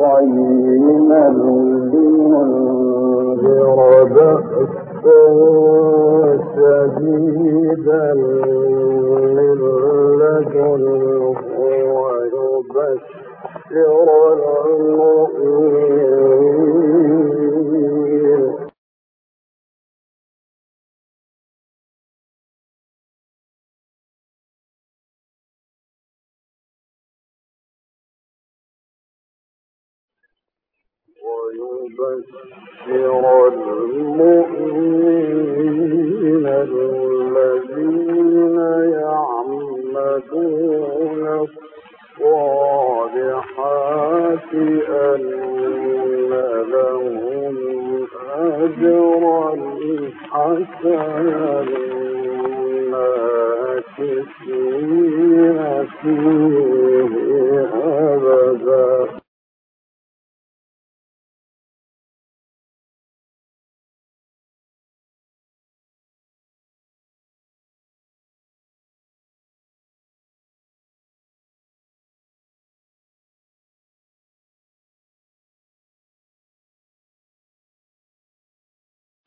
قيما لينذر بأسا شديدا المؤمنين. ويبشر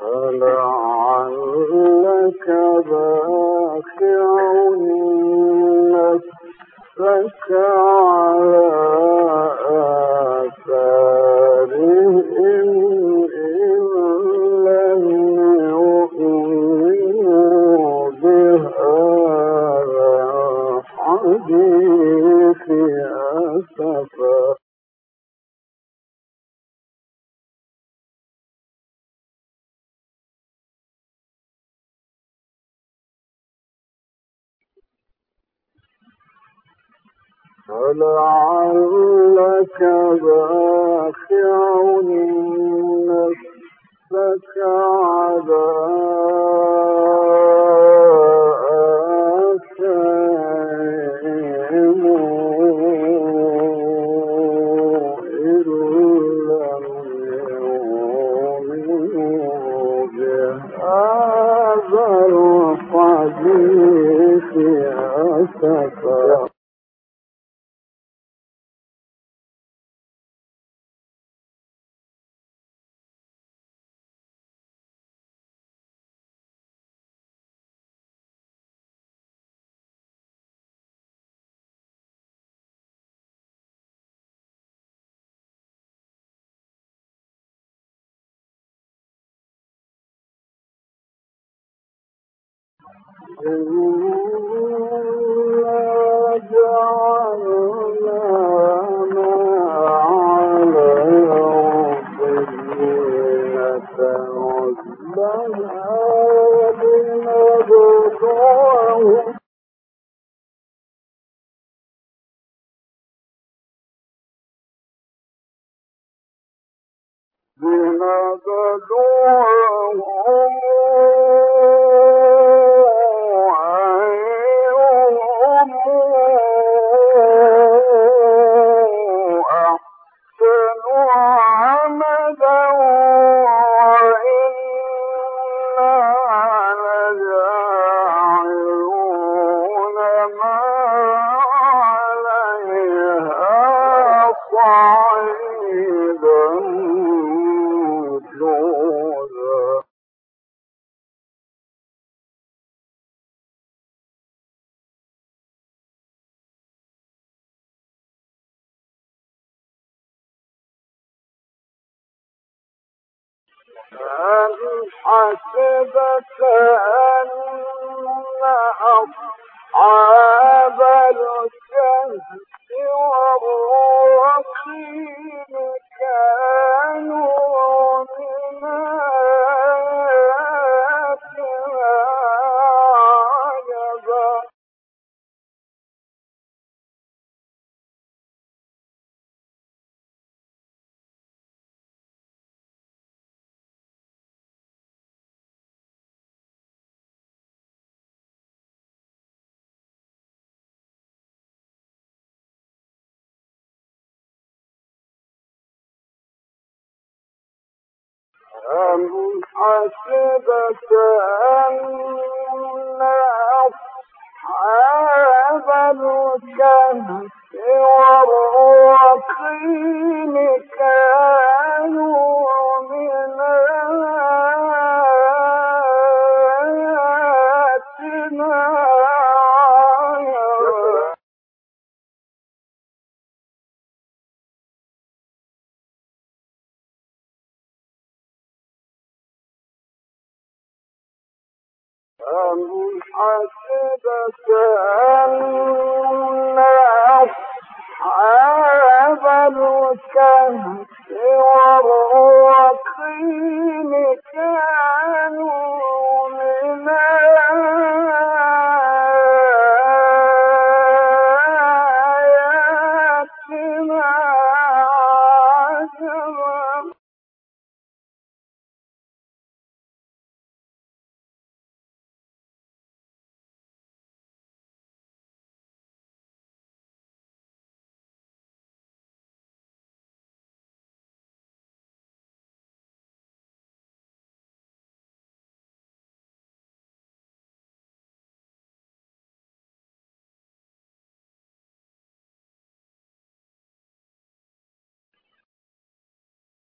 فلعلك باخع نفسك على آثارهم إن لم فلعلك باخع نفسك على آثارهم إن Oh. أم حسبت أن أصحاب الكهف والرقم أم حسبت أن أصحاب الكهف والكهف والرقيم كانوا؟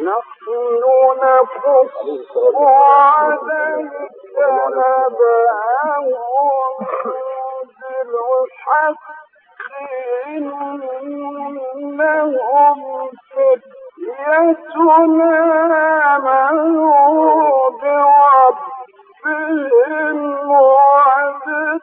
نحن نقص عليك نبأهم بالحق إنهم فتيتنا آمنوا بربهم وعبدناهم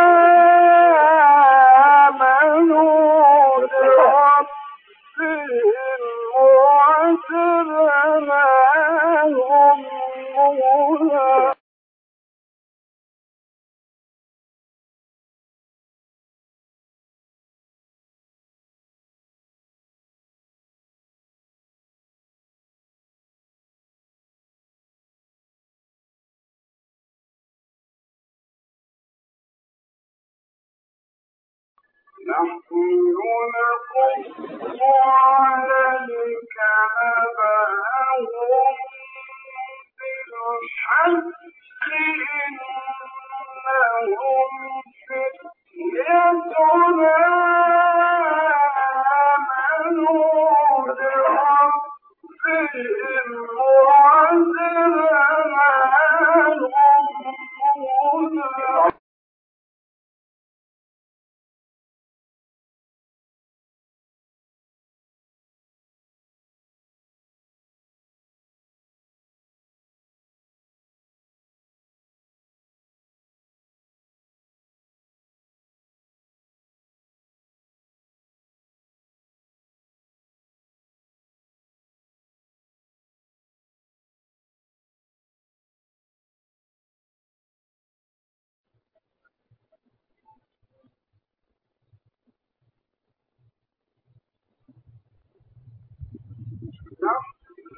الحق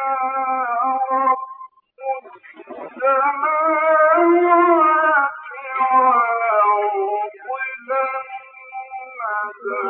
Thank you.